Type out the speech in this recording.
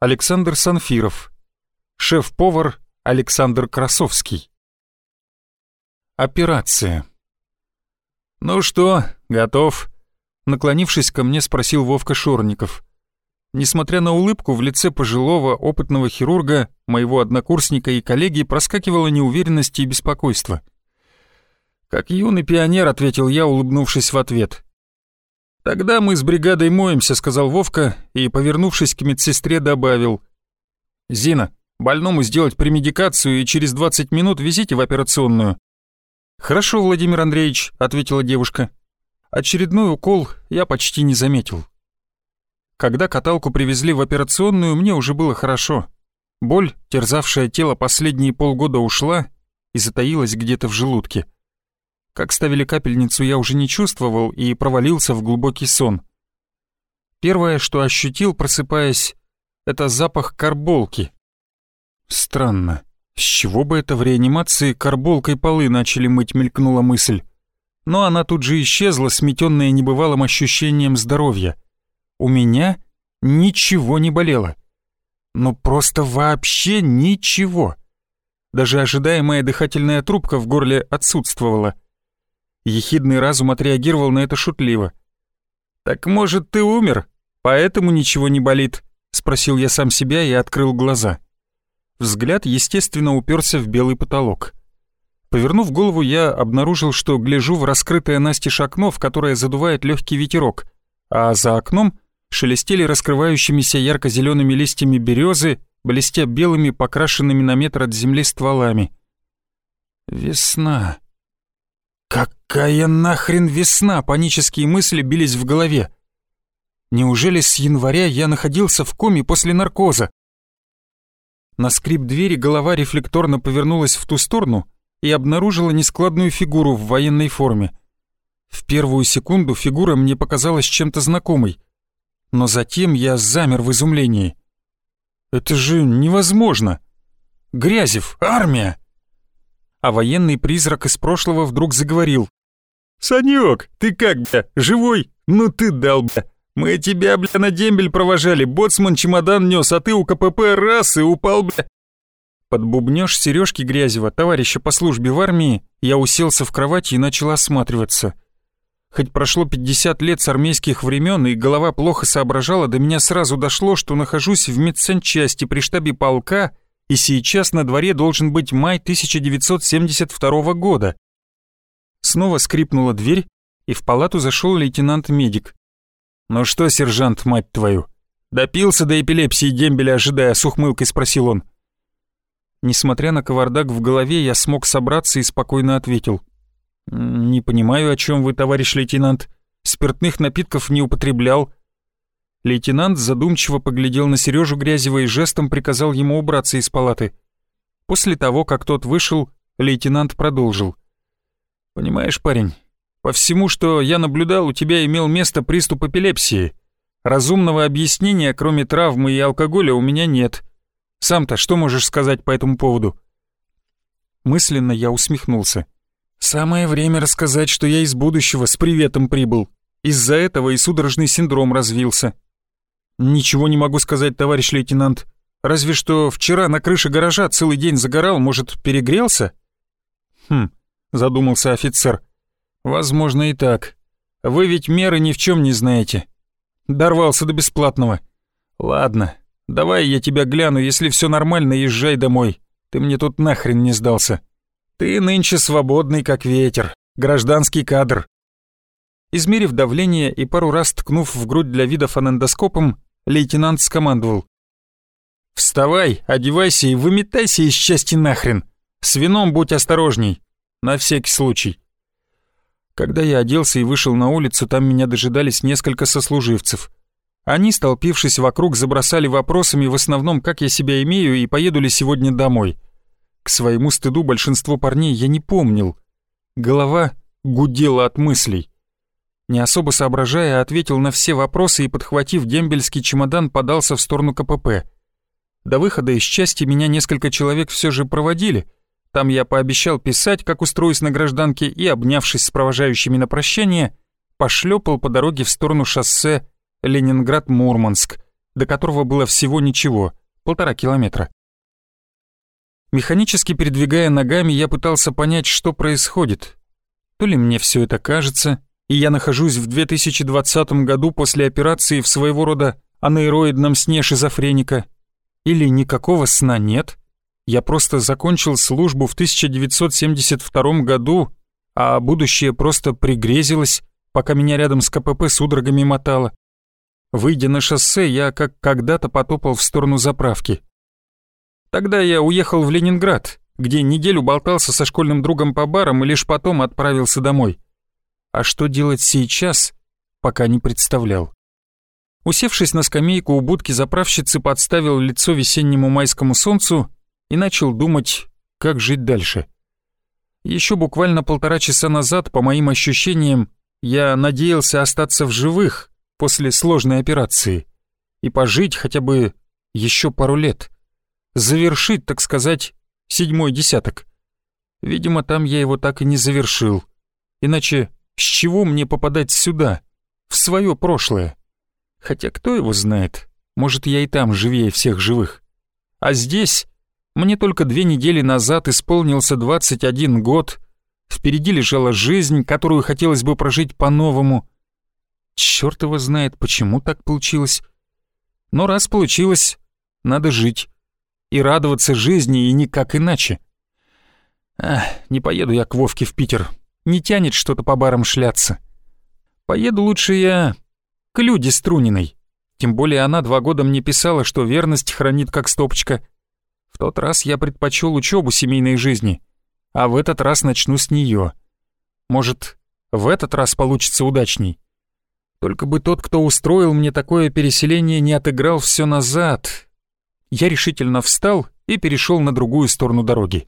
Александр Санфиров. Шеф-повар Александр Красовский. Операция. «Ну что, готов?» Наклонившись ко мне, спросил Вовка Шорников. Несмотря на улыбку, в лице пожилого, опытного хирурга, моего однокурсника и коллеги проскакивала неуверенность и беспокойство. «Как юный пионер», — ответил я, улыбнувшись в ответ. «Тогда мы с бригадой моемся», — сказал Вовка и, повернувшись к медсестре, добавил. «Зина, больному сделать премедикацию и через 20 минут везите в операционную». «Хорошо, Владимир Андреевич», — ответила девушка. Очередной укол я почти не заметил. Когда каталку привезли в операционную, мне уже было хорошо. Боль, терзавшая тело последние полгода, ушла и затаилась где-то в желудке. Как ставили капельницу, я уже не чувствовал и провалился в глубокий сон. Первое, что ощутил, просыпаясь, это запах карболки. Странно, с чего бы это в реанимации карболкой полы начали мыть, мелькнула мысль. Но она тут же исчезла, сметенная небывалым ощущением здоровья. У меня ничего не болело. Ну просто вообще ничего. Даже ожидаемая дыхательная трубка в горле отсутствовала. Ехидный разум отреагировал на это шутливо. «Так может, ты умер, поэтому ничего не болит?» — спросил я сам себя и открыл глаза. Взгляд, естественно, уперся в белый потолок. Повернув голову, я обнаружил, что гляжу в раскрытое настежь окно, в которое задувает легкий ветерок, а за окном шелестели раскрывающимися ярко-зелеными листьями березы, блестя белыми, покрашенными на метр от земли стволами. Весна. Какая нахрен весна? Панические мысли бились в голове. Неужели с января я находился в коме после наркоза? На скрип двери голова рефлекторно повернулась в ту сторону и обнаружила нескладную фигуру в военной форме. В первую секунду фигура мне показалась чем-то знакомой но затем я замер в изумлении. «Это же невозможно! Грязев, армия!» А военный призрак из прошлого вдруг заговорил. «Санёк, ты как, бля, живой? Ну ты дал, бля! Мы тебя, бля, на дембель провожали, боцман чемодан нёс, а ты у КПП раз и упал, бля!» Под бубнёж Серёжки Грязева, товарища по службе в армии, я уселся в кровати и начал осматриваться — Хоть прошло 50 лет с армейских времен и голова плохо соображала, до меня сразу дошло, что нахожусь в медсанчасти при штабе полка, и сейчас на дворе должен быть май 1972 года. Снова скрипнула дверь, и в палату зашел лейтенант-медик. «Ну что, сержант, мать твою, допился до эпилепсии дембеля, ожидая, с ухмылкой спросил он. Несмотря на кавардак в голове, я смог собраться и спокойно ответил. «Не понимаю, о чем вы, товарищ лейтенант. Спиртных напитков не употреблял». Лейтенант задумчиво поглядел на Сережу Грязева и жестом приказал ему убраться из палаты. После того, как тот вышел, лейтенант продолжил. «Понимаешь, парень, по всему, что я наблюдал, у тебя имел место приступ эпилепсии. Разумного объяснения, кроме травмы и алкоголя, у меня нет. Сам-то что можешь сказать по этому поводу?» Мысленно я усмехнулся. Самое время рассказать, что я из будущего с приветом прибыл. Из-за этого и судорожный синдром развился. Ничего не могу сказать, товарищ лейтенант. Разве что вчера на крыше гаража целый день загорал, может, перегрелся? Хм, задумался офицер. Возможно и так. Вы ведь меры ни в чем не знаете. Дорвался до бесплатного. Ладно, давай я тебя гляну, если все нормально, езжай домой. Ты мне тут нахрен не сдался. Ты нынче свободный, как ветер, гражданский кадр. Измерив давление и пару раз ткнув в грудь для вида фонендоскопом, лейтенант скомандовал. «Вставай, одевайся и выметайся из части нахрен. С вином будь осторожней. На всякий случай». Когда я оделся и вышел на улицу, там меня дожидались несколько сослуживцев. Они, столпившись вокруг, забросали вопросами в основном, как я себя имею и поеду ли сегодня домой. К своему стыду большинство парней я не помнил. Голова гудела от мыслей. Не особо соображая, ответил на все вопросы и, подхватив дембельский чемодан, подался в сторону КПП. До выхода из части меня несколько человек все же проводили. Там я пообещал писать, как устроюсь на гражданке, и, обнявшись с провожающими на прощание, пошлепал по дороге в сторону шоссе Ленинград-Мурманск, до которого было всего ничего, полтора километра. Механически передвигая ногами, я пытался понять, что происходит. То ли мне все это кажется, и я нахожусь в 2020 году после операции в своего рода анаэроидном сне шизофреника, или никакого сна нет, я просто закончил службу в 1972 году, а будущее просто пригрезилось, пока меня рядом с КПП судорогами мотало. Выйдя на шоссе, я как когда-то потопал в сторону заправки. Тогда я уехал в Ленинград, где неделю болтался со школьным другом по барам и лишь потом отправился домой. А что делать сейчас, пока не представлял. Усевшись на скамейку у будки заправщицы, подставил лицо весеннему майскому солнцу и начал думать, как жить дальше. Еще буквально полтора часа назад, по моим ощущениям, я надеялся остаться в живых после сложной операции и пожить хотя бы еще пару лет. Завершить, так сказать, седьмой десяток. Видимо, там я его так и не завершил. Иначе с чего мне попадать сюда, в свое прошлое? Хотя кто его знает, может, я и там живее всех живых. А здесь мне только две недели назад исполнился 21 год, впереди лежала жизнь, которую хотелось бы прожить по-новому. Черт его знает, почему так получилось. Но раз получилось, надо жить. И радоваться жизни, и никак иначе. Ах, не поеду я к Вовке в Питер. Не тянет что-то по барам шляться. Поеду лучше я к Люде Струниной. Тем более она два года мне писала, что верность хранит как стопочка. Тот раз я предпочел учебу семейной жизни, а в этот раз начну с нее. Может, в этот раз получится удачней. Только бы тот, кто устроил мне такое переселение, не отыграл все назад. Я решительно встал и перешел на другую сторону дороги.